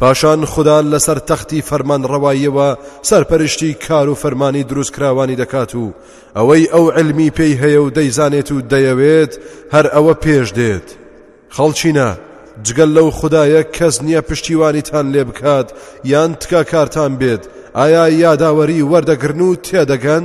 پاشان خودا لەسەر تەختی فەرمان ڕەواییەوە سەرپەرشتی کار و فەرمانی دروستکراوانی دەکات و ئەوەی ئەو علمی پێی هەیە و دەیزانێت و دەیەوێت هەر ئەوە پێش دێت خەڵچینە جگەل لەو خدایە کەس نییە پشتیوانیتان لێ بکات یان تکاکارتان بێت ئایا یاداوەری وەردەگرن و تێدەگەن؟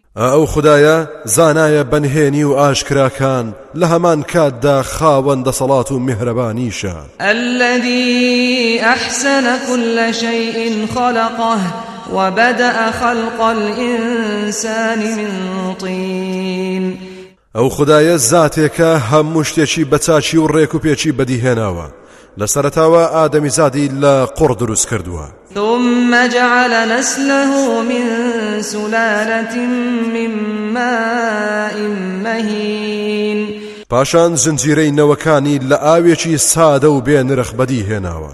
ئا ئەو خودایە زانایە بە نهێنی و ئاشکراکان لە هەمان کاتدا خاوەن دەسەڵات و میهرەبانیشە. الذی احسن کل شیء خلقه وبدء خلق الانسان من طین. ئەو خودایە زاتێکە هەموو شتێکی بە چاکی و ڕێک و پێکی بەدیهێناوە لە سەرەتاوە ئادەمیزادی لە قوڕ دروست کردووە ثم جعل نسله من سلالة من ماء مهين پاشان زنجیرەی نەوەکانی لە ئاوێکی سادە و بێ نرخ بەدی هێناوە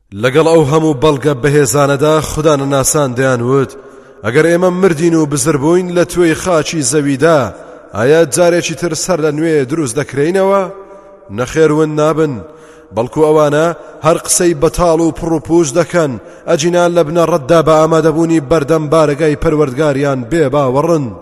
لەگەڵ ئەو هەموو بەڵگە بەهێزانەدا خودانەناسان دەیان وت ئەگەر ئێمە مردین و بزربووین لە توێی خاچی زەویدا ئایا جارێکی تر سەر لە نوێ دروست دەکرینەوە؟ نەخێرون نابن بەڵکو ئەوانە هەر قسەی بەتاڵ و پڕوپوش دەکەن ئەجینا لە بنەڕەتدا بە ئامادەبوونی بەردەم بارەگای پەروەردگاریان بێ باوەڕن.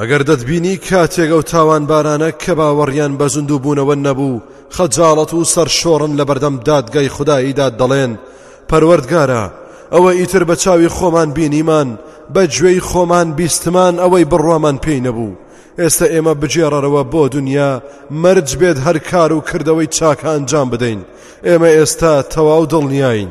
ئەگەر دەتبینی کاتێک ئەو تاوانبارانە کە باوەڕیان بە زیندوو بوونەوە نەبوو خەجاڵەت و سەرشۆڕن لە بەردەم دادگای خوداییدا دەڵێن پەروەردگارە ئەوە ئیتر بە چاوی خۆمان بینیمان بە گوێی خۆمان بیستمان ئەوەی بڕوامان پێی نەبوو ئێستا ئێمە بگێڕەرەوە بۆ دنیا مەرج بێت هەر کار و کردەوەی چاکە ئەنجام بدەین ئێمە ئێستا تەواو دڵنیین.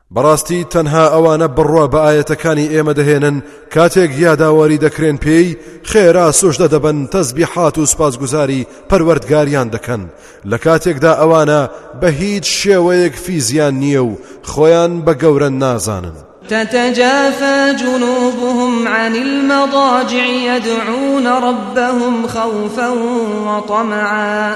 بەڕاستی تەنها ئەوانە بڕوا بە ئایەتەکانی ئێمە دەهێنن کاتێک یاداوەری دەکرێن پێی خێرا سوژدە دەبن تەزبیحات و سوپاسگوزاری پەروەردگاریان دەکەن لە کاتێکدا ئەوانە بە هیچ شێوەیەک فیزیان نییە و خۆیان بە گەورە نازانن تتجافى جنوبهم عن المضاجع يدعون ربهم خوفا وطمعا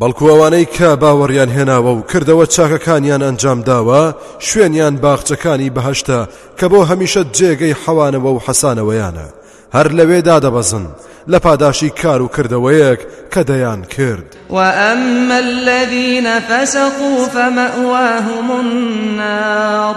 بەڵکو ئەوانەی کە باوەڕیان هێناوە و کردەوە چاکەکانیان ئەنجام داوە شوێنیان باخچەکانی بەهشتە کە بۆ هەمیشە جێگەی حەوانەوە و حەسانەوەیانە هەر لەوێ دادەبەزن لە پاداشی کار و کردەوەیەک کە دەیان کرد وأما الذين فسقوا فمأواهم النار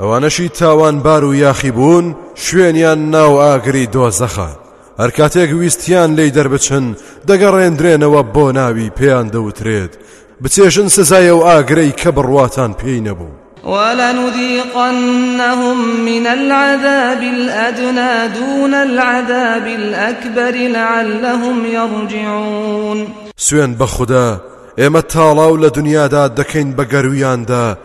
ئەوانەشی تاوانبار و یاخی بوون شوێنیان ناو ئاگری دۆزەخە هەر کاتێک ویستیان لی دەربچن دەگەڕێندرێنەوە بۆ ناوی پێیان دەوترێت بچێژن سزایە و ئاگرەی کە بڕواتان پێی نەبوو ولنذيقنهم من العذاب الأدنى دون العذاب الأكبر لعلهم يرجعون سوێن بە خودا ئێمە تاڵاو لە دنیادا دەکەین بە گەرویاندا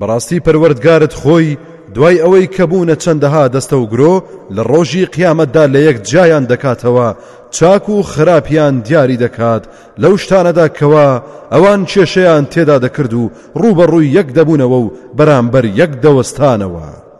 بەڕاستی پەروەردگارت خۆی دوای ئەوەی کە بوونە چەندەها دەستە و گرۆ لە ڕۆژی قیامەتدا لە یەک جیایان دەکاتەوە چاک و خراپیان دیاری دەکات لەو شتانەدا کەوا ئەوان کێشەیان تێدا دەکرد و ڕووبەڕووی یەک دەبوونەوە و بەرامبەر یەک دەوەستانەوە.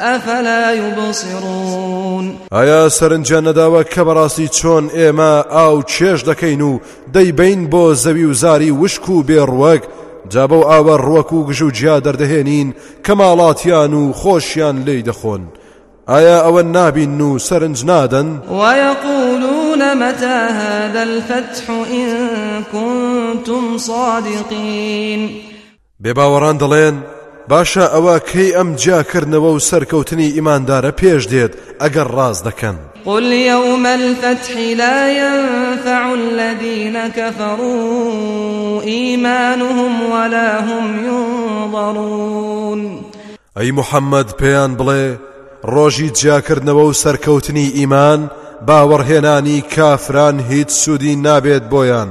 افلا یبصرون ئایا سەرنجیان نەداوە کە بەڕاستی چۆن ئێمە ئاو چێش دەکەین و دەیبین بۆ زەوی و زاری وشک و بێڕوەک جا بەو ئاوە ڕوەک و گژ و جیا دەردەهێنین کە ماڵاتیان و خۆشیان لێی دەخۆن ئایا ئەوە نابین و سەرنج نادەن وەقولونە مەتەهادە الفتح إن كنتم صادقین بێباوەڕان دەڵێن، باشە ئەوە کەی ئەم جیاکردنەوە و سەرکەوتنی ئیماندارە پێش دێت ئەگەر ڕاست دەکەن؟ قل یوم الفتح لا ینفع الذین کفروا ایمانهم ولا هم ینظرون ئەی محەممەد پێیان بڵێ ڕۆژی جیاکردنەوە و سەرکەوتنی ئیمان باوەڕهێنانی کافران هیچ سوودی نابێت بۆیان